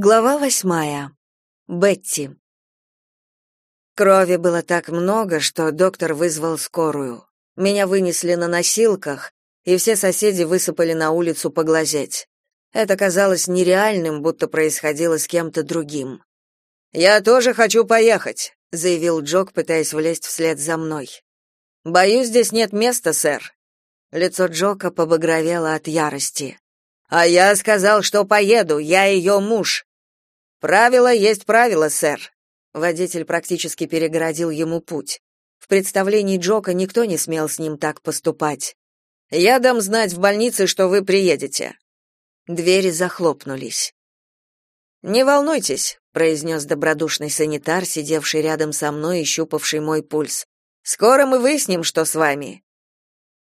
Глава восьмая. Бетти. Крови было так много, что доктор вызвал скорую. Меня вынесли на носилках, и все соседи высыпали на улицу поглазеть. Это казалось нереальным, будто происходило с кем-то другим. «Я тоже хочу поехать», — заявил Джок, пытаясь влезть вслед за мной. «Боюсь, здесь нет места, сэр». Лицо Джока побагровело от ярости. «А я сказал, что поеду, я ее муж. Правило есть правило, сэр. Водитель практически перегородил ему путь. В представлении Джока никто не смел с ним так поступать. Я дам знать в больнице, что вы приедете. Двери захлопнулись. Не волнуйтесь, произнес добродушный санитар, сидевший рядом со мной и щупавший мой пульс. Скоро мы выясним, что с вами.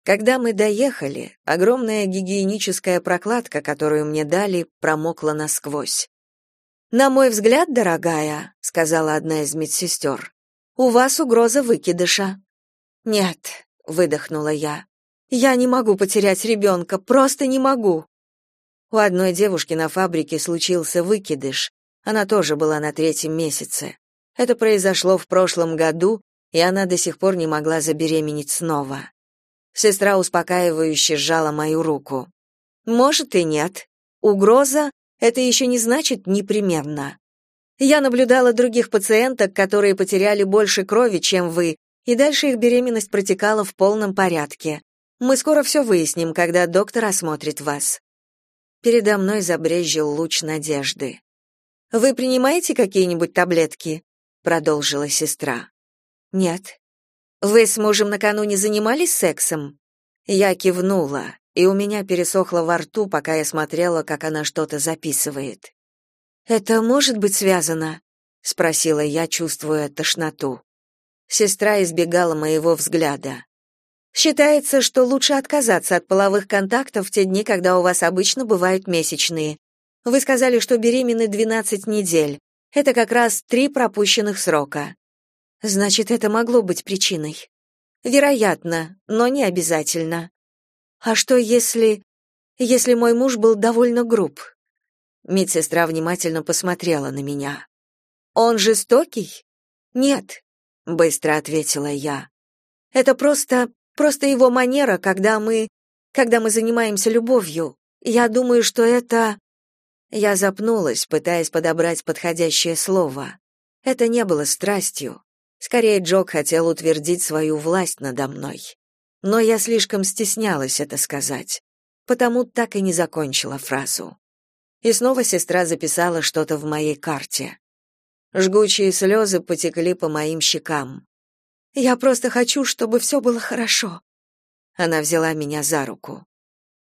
Когда мы доехали, огромная гигиеническая прокладка, которую мне дали, промокла насквозь. На мой взгляд, дорогая, сказала одна из медсестер, у вас угроза выкидыша. Нет, выдохнула я. Я не могу потерять ребенка, просто не могу. У одной девушки на фабрике случился выкидыш. Она тоже была на третьем месяце. Это произошло в прошлом году, и она до сих пор не могла забеременеть снова. Сестра успокаивающе сжала мою руку. Может и нет. Угроза это еще не значит непременно. Я наблюдала других пациенток, которые потеряли больше крови, чем вы, и дальше их беременность протекала в полном порядке. Мы скоро все выясним, когда доктор осмотрит вас. Передо мной забрезжил луч надежды. Вы принимаете какие-нибудь таблетки? продолжила сестра. Нет. Вы с мужем накануне занимались сексом? Я кивнула и у меня пересохло во рту, пока я смотрела, как она что-то записывает. «Это может быть связано?» — спросила я, чувствуя тошноту. Сестра избегала моего взгляда. «Считается, что лучше отказаться от половых контактов в те дни, когда у вас обычно бывают месячные. Вы сказали, что беременны 12 недель. Это как раз три пропущенных срока. Значит, это могло быть причиной. Вероятно, но не обязательно. А что если... если мой муж был довольно груб? Медсестра внимательно посмотрела на меня. Он жестокий? Нет, быстро ответила я. Это просто просто его манера, когда мы когда мы занимаемся любовью. Я думаю, что это Я запнулась, пытаясь подобрать подходящее слово. Это не было страстью. Скорее Джок хотел утвердить свою власть надо мной но я слишком стеснялась это сказать, потому так и не закончила фразу. И снова сестра записала что-то в моей карте. Жгучие слезы потекли по моим щекам. Я просто хочу, чтобы все было хорошо. Она взяла меня за руку.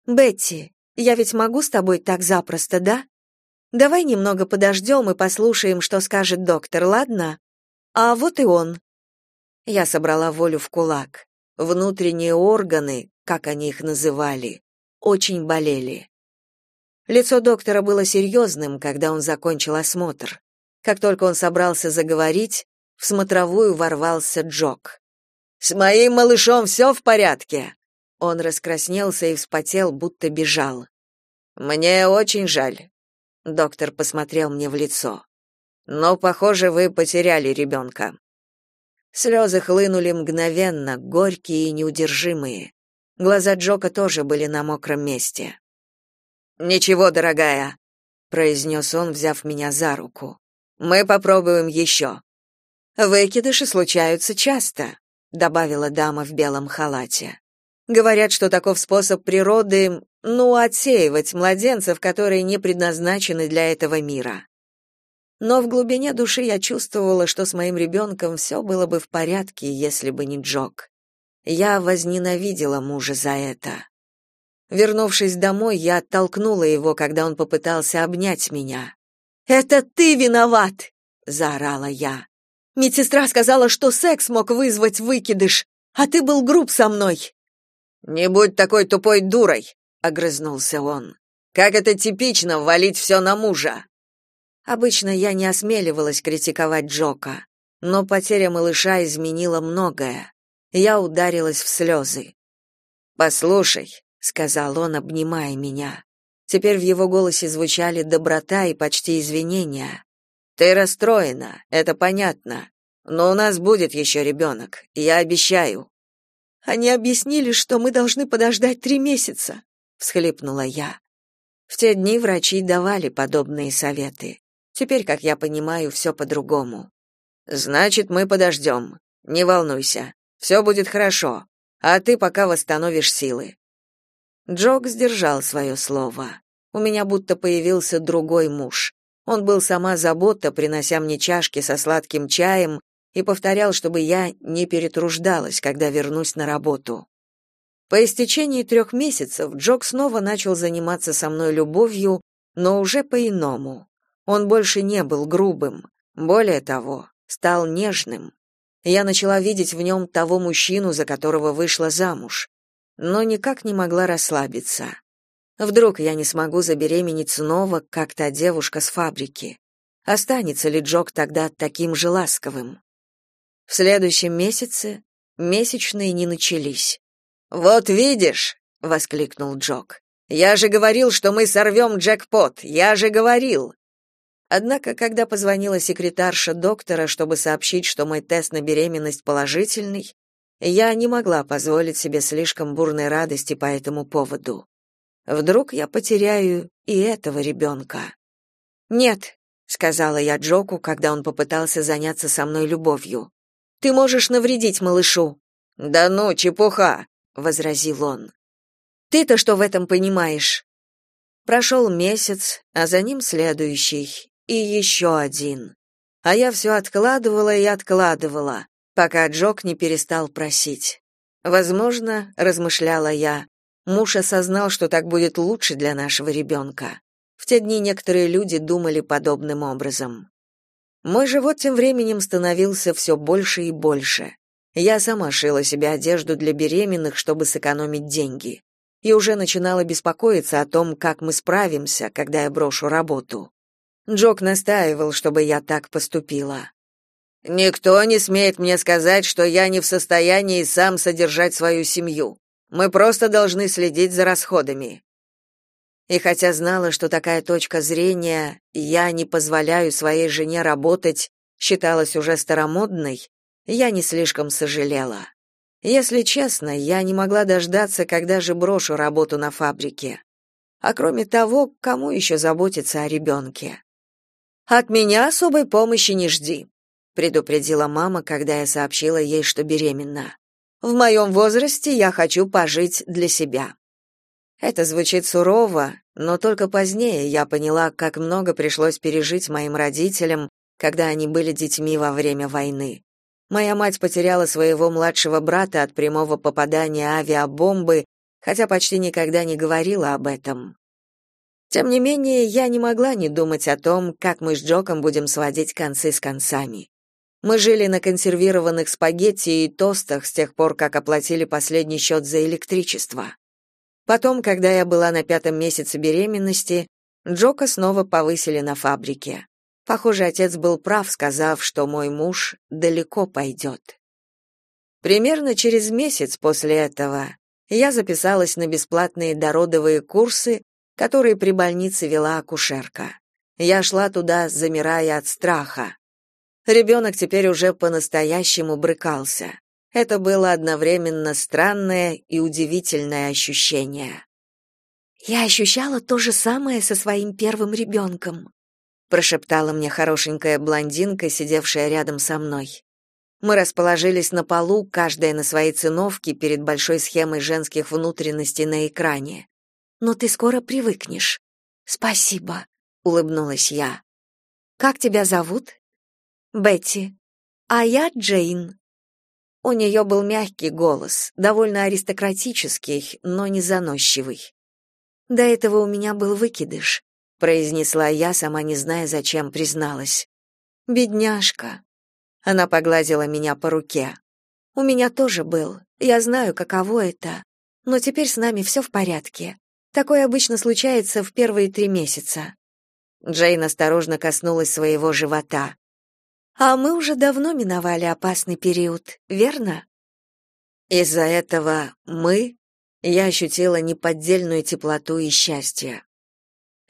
Бетти, я ведь могу с тобой так запросто, да? Давай немного подождем и послушаем, что скажет доктор, ладно? А вот и он. Я собрала волю в кулак. Внутренние органы, как они их называли, очень болели. Лицо доктора было серьезным, когда он закончил осмотр. Как только он собрался заговорить, в смотровую ворвался Джок. «С моим малышом все в порядке!» Он раскраснелся и вспотел, будто бежал. «Мне очень жаль», — доктор посмотрел мне в лицо. «Но, похоже, вы потеряли ребенка». Слезы хлынули мгновенно, горькие и неудержимые. Глаза Джока тоже были на мокром месте. «Ничего, дорогая», — произнес он, взяв меня за руку. «Мы попробуем еще». «Выкидыши случаются часто», — добавила дама в белом халате. «Говорят, что таков способ природы, ну, отсеивать младенцев, которые не предназначены для этого мира но в глубине души я чувствовала, что с моим ребенком все было бы в порядке, если бы не Джок. Я возненавидела мужа за это. Вернувшись домой, я оттолкнула его, когда он попытался обнять меня. «Это ты виноват!» — заорала я. «Медсестра сказала, что секс мог вызвать выкидыш, а ты был груб со мной!» «Не будь такой тупой дурой!» — огрызнулся он. «Как это типично валить все на мужа!» Обычно я не осмеливалась критиковать Джока, но потеря малыша изменила многое. Я ударилась в слезы. «Послушай», — сказал он, обнимая меня, — Теперь в его голосе звучали доброта и почти извинения. Ты расстроена, это понятно. Но у нас будет еще ребенок, я обещаю. Они объяснили, что мы должны подождать три месяца, всхлипнула я. В те дни врачи давали подобные советы. Теперь, как я понимаю, все по-другому. Значит, мы подождем. Не волнуйся. Все будет хорошо. А ты пока восстановишь силы. Джок сдержал свое слово. У меня будто появился другой муж. Он был сама забота, принося мне чашки со сладким чаем и повторял, чтобы я не перетруждалась, когда вернусь на работу. По истечении трех месяцев Джок снова начал заниматься со мной любовью, но уже по-иному. Он больше не был грубым. Более того, стал нежным. Я начала видеть в нем того мужчину, за которого вышла замуж, но никак не могла расслабиться. Вдруг я не смогу забеременеть снова, как та девушка с фабрики. Останется ли Джок тогда таким же ласковым? В следующем месяце месячные не начались. «Вот видишь!» — воскликнул Джок. «Я же говорил, что мы сорвем джекпот! Я же говорил!» Однако, когда позвонила секретарша доктора, чтобы сообщить, что мой тест на беременность положительный, я не могла позволить себе слишком бурной радости по этому поводу. Вдруг я потеряю и этого ребенка. «Нет», — сказала я Джоку, когда он попытался заняться со мной любовью. «Ты можешь навредить малышу». «Да ну, чепуха», — возразил он. «Ты-то что в этом понимаешь?» Прошел месяц, а за ним следующий, и еще один. А я все откладывала и откладывала, пока Джок не перестал просить. Возможно, размышляла я, муж осознал, что так будет лучше для нашего ребенка. В те дни некоторые люди думали подобным образом. Мой живот тем временем становился все больше и больше. Я сама шила себе одежду для беременных, чтобы сэкономить деньги. И уже начинала беспокоиться о том, как мы справимся, когда я брошу работу. Джок настаивал, чтобы я так поступила. Никто не смеет мне сказать, что я не в состоянии сам содержать свою семью. Мы просто должны следить за расходами. И хотя знала, что такая точка зрения «я не позволяю своей жене работать» считалась уже старомодной, я не слишком сожалела. Если честно, я не могла дождаться, когда же брошу работу на фабрике. А кроме того, кому еще заботиться о ребенке? От меня особой помощи не жди, предупредила мама, когда я сообщила ей, что беременна. В моем возрасте я хочу пожить для себя. Это звучит сурово, но только позднее я поняла, как много пришлось пережить моим родителям, когда они были детьми во время войны. Моя мать потеряла своего младшего брата от прямого попадания авиабомбы, хотя почти никогда не говорила об этом. Тем не менее, я не могла не думать о том, как мы с Джоком будем сводить концы с концами. Мы жили на консервированных спагетти и тостах с тех пор, как оплатили последний счет за электричество. Потом, когда я была на пятом месяце беременности, Джока снова повысили на фабрике. Похоже, отец был прав, сказав, что мой муж далеко пойдет. Примерно через месяц после этого я записалась на бесплатные дородовые курсы который при больнице вела акушерка. Я шла туда, замирая от страха. Ребенок теперь уже по-настоящему брыкался. Это было одновременно странное и удивительное ощущение. Я ощущала то же самое со своим первым ребенком», прошептала мне хорошенькая блондинка, сидевшая рядом со мной. Мы расположились на полу, каждая на своей циновке перед большой схемой женских внутренностей на экране но ты скоро привыкнешь. Спасибо, улыбнулась я. Как тебя зовут? Бетти. А я Джейн. У нее был мягкий голос, довольно аристократический, но не заносчивый. До этого у меня был выкидыш, произнесла я, сама не зная, зачем призналась. Бедняжка. Она погладила меня по руке. У меня тоже был. Я знаю, каково это. Но теперь с нами все в порядке. Такое обычно случается в первые три месяца. Джейн осторожно коснулась своего живота. А мы уже давно миновали опасный период, верно? Из-за этого мы я ощутила неподдельную теплоту и счастье.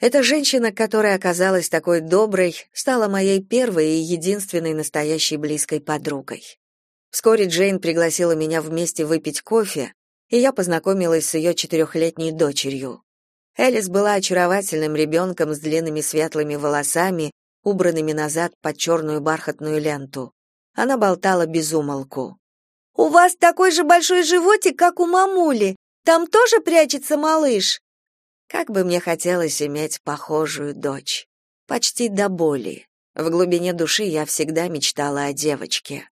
Эта женщина, которая оказалась такой доброй, стала моей первой и единственной настоящей близкой подругой. Вскоре Джейн пригласила меня вместе выпить кофе, и я познакомилась с ее четырехлетней дочерью. Элис была очаровательным ребенком с длинными светлыми волосами, убранными назад под черную бархатную ленту. Она болтала без умолку. «У вас такой же большой животик, как у мамули. Там тоже прячется малыш?» Как бы мне хотелось иметь похожую дочь. Почти до боли. В глубине души я всегда мечтала о девочке.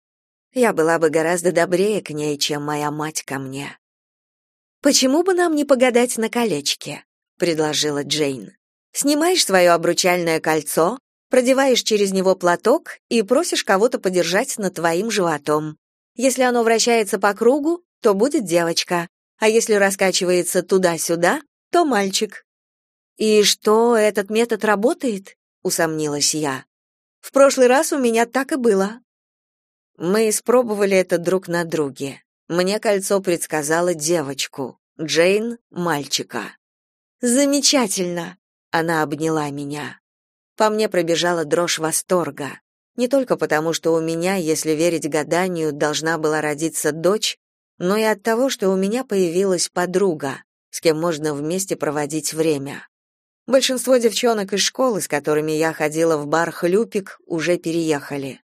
Я была бы гораздо добрее к ней, чем моя мать ко мне. «Почему бы нам не погадать на колечке?» — предложила Джейн. «Снимаешь свое обручальное кольцо, продеваешь через него платок и просишь кого-то подержать над твоим животом. Если оно вращается по кругу, то будет девочка, а если раскачивается туда-сюда, то мальчик. И что, этот метод работает? усомнилась я. В прошлый раз у меня так и было. Мы испробовали это друг на друге. Мне кольцо предсказало девочку, Джейн мальчика. Замечательно, она обняла меня. По мне пробежала дрожь восторга. Не только потому, что у меня, если верить гаданию, должна была родиться дочь, но и от того, что у меня появилась подруга, с кем можно вместе проводить время. Большинство девчонок из школы, с которыми я ходила в бар «Хлюпик», уже переехали.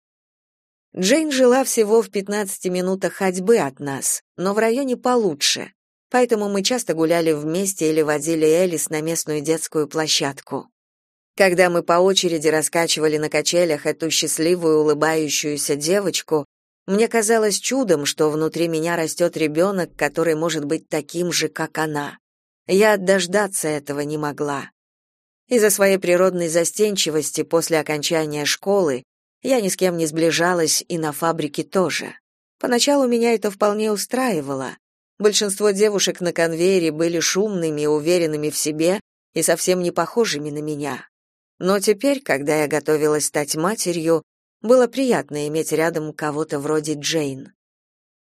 Джейн жила всего в 15 минутах ходьбы от нас, но в районе получше, поэтому мы часто гуляли вместе или водили Элис на местную детскую площадку. Когда мы по очереди раскачивали на качелях эту счастливую улыбающуюся девочку, мне казалось чудом, что внутри меня растет ребенок, который может быть таким же, как она. Я дождаться этого не могла. Из-за своей природной застенчивости после окончания школы я ни с кем не сближалась и на фабрике тоже. Поначалу меня это вполне устраивало. Большинство девушек на конвейере были шумными, уверенными в себе и совсем не похожими на меня. Но теперь, когда я готовилась стать матерью, было приятно иметь рядом кого-то вроде Джейн.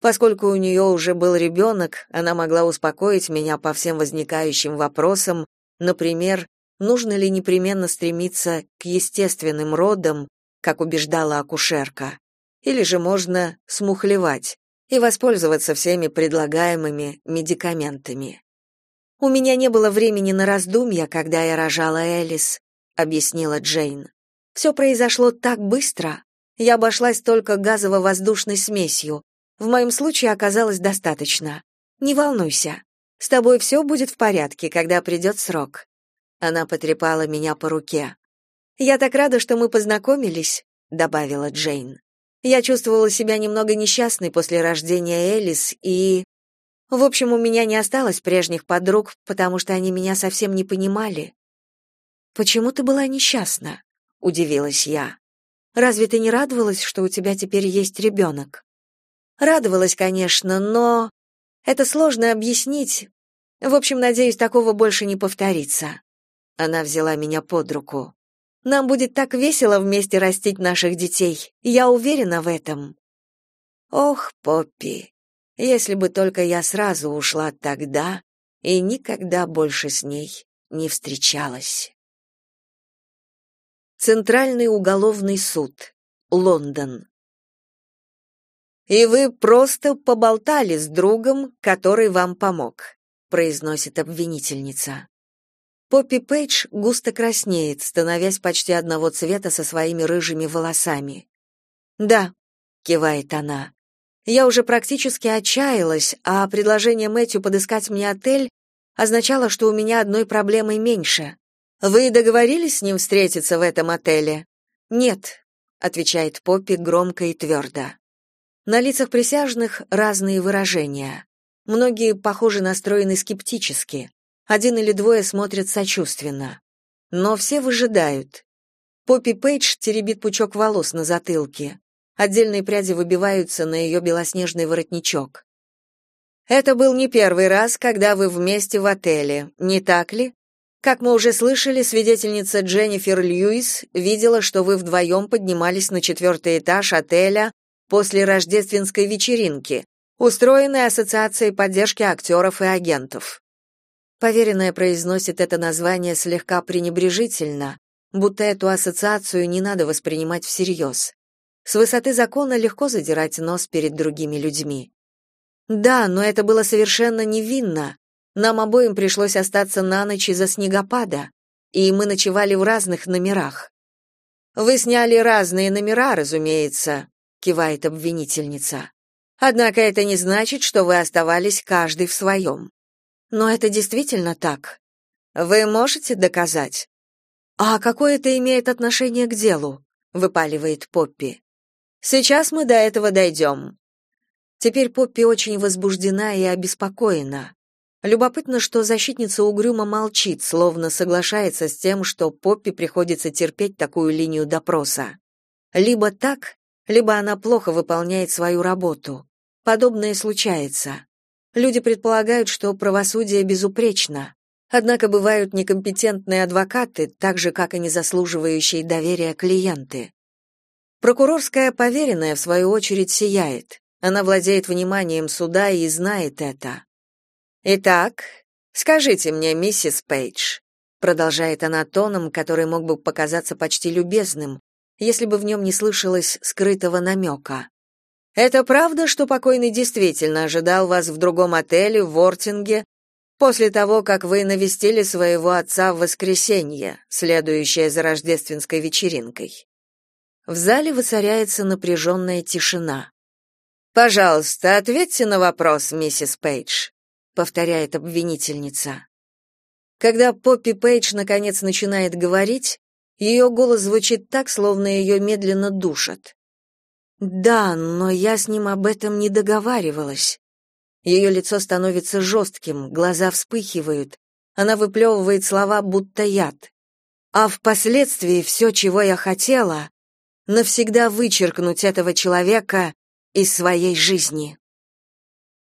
Поскольку у нее уже был ребенок, она могла успокоить меня по всем возникающим вопросам, например, нужно ли непременно стремиться к естественным родам, как убеждала акушерка, или же можно смухлевать и воспользоваться всеми предлагаемыми медикаментами. У меня не было времени на раздумья, когда я рожала Элис, объяснила Джейн. «Все произошло так быстро. Я обошлась только газово-воздушной смесью. В моем случае оказалось достаточно. Не волнуйся. С тобой все будет в порядке, когда придет срок. Она потрепала меня по руке. Я так рада, что мы познакомились, добавила Джейн. Я чувствовала себя немного несчастной после рождения Элис и в общем, у меня не осталось прежних подруг, потому что они меня совсем не понимали. Почему ты была несчастна? удивилась я. Разве ты не радовалась, что у тебя теперь есть ребенок?» Радовалась, конечно, но это сложно объяснить. В общем, надеюсь, такого больше не повторится. Она взяла меня под руку. Нам будет так весело вместе растить наших детей. Я уверена в этом. Ох, Поппи, если бы только я сразу ушла тогда и никогда больше с ней не встречалась. Центральный уголовный суд. Лондон. И вы просто поболтали с другом, который вам помог, произносит обвинительница. Поппи Пейдж густо краснеет, становясь почти одного цвета со своими рыжими волосами. "Да", кивает она. "Я уже практически отчаялась, а предложение Мэтью подыскать мне отель означало, что у меня одной проблемой меньше. Вы договорились с ним встретиться в этом отеле? Нет, отвечает Поппи громко и твердо. На лицах присяжных разные выражения. Многие, похоже, настроены скептически. Один или двое смотрят сочувственно. Но все выжидают. Поппи Пейдж теребит пучок волос на затылке. Отдельные пряди выбиваются на ее белоснежный воротничок. Это был не первый раз, когда вы вместе в отеле, не так ли? Как мы уже слышали, свидетельница Дженнифер Льюис видела, что вы вдвоем поднимались на четвертый этаж отеля после рождественской вечеринки, устроенной Ассоциацией поддержки актеров и агентов. Поверенная произносит это название слегка пренебрежительно, будто эту ассоциацию не надо воспринимать всерьез. С высоты закона легко задирать нос перед другими людьми. Да, но это было совершенно невинно. Нам обоим пришлось остаться на ночь из-за снегопада, и мы ночевали в разных номерах. Вы сняли разные номера, разумеется, кивает обвинительница. Однако это не значит, что вы оставались каждый в своем. Но это действительно так. Вы можете доказать? А какое это имеет отношение к делу? выпаливает Поппи. Сейчас мы до этого дойдем». Теперь Поппи очень возбуждена и обеспокоена. Любопытно, что защитница угрюмо молчит, словно соглашается с тем, что Поппи приходится терпеть такую линию допроса. Либо так, либо она плохо выполняет свою работу. Подобное случается. Люди предполагают, что правосудие безупречно. Однако бывают некомпетентные адвокаты, так же, как и незаслуживающие доверия клиенты. Прокурорская поверенная, в свою очередь, сияет. Она владеет вниманием суда и знает это. Итак, скажите мне, миссис Пейдж, продолжает она тоном, который мог бы показаться почти любезным, если бы в нем не слышалось скрытого намека. Это правда, что покойный действительно ожидал вас в другом отеле в Вортинге после того, как вы навестили своего отца в воскресенье, следующее за рождественской вечеринкой? В зале воцаряется напряженная тишина. Пожалуйста, ответьте на вопрос, миссис Пейдж повторяет обвинительница. Когда Поппи Пейдж наконец начинает говорить, ее голос звучит так, словно ее медленно душат. Да, но я с ним об этом не договаривалась. Ее лицо становится жестким, глаза вспыхивают. Она выплевывает слова будто яд. А впоследствии все, чего я хотела, навсегда вычеркнуть этого человека из своей жизни.